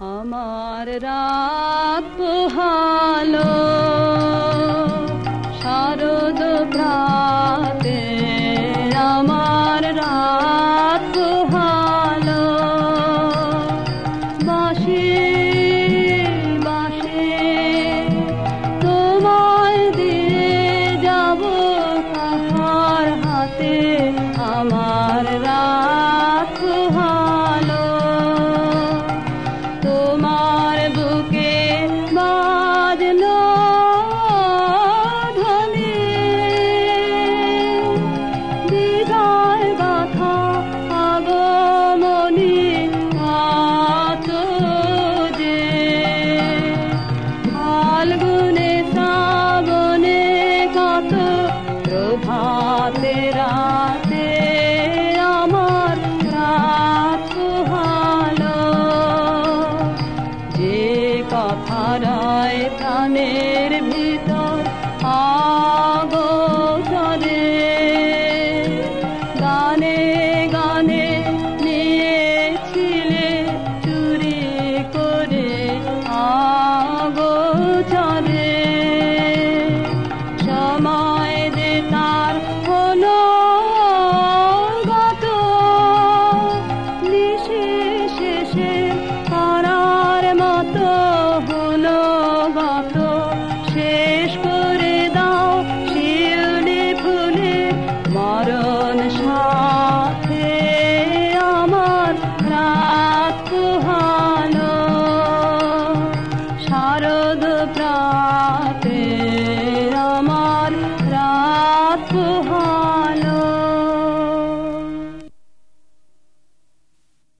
আমার রাত পোহালো শারদ প্রাতে আমার রাত পোহালো বাসে বাসে তোমায় দিয়ে যাব কাহার হাতে। প্রাণের ভিতর আগো গানের নারদ প্র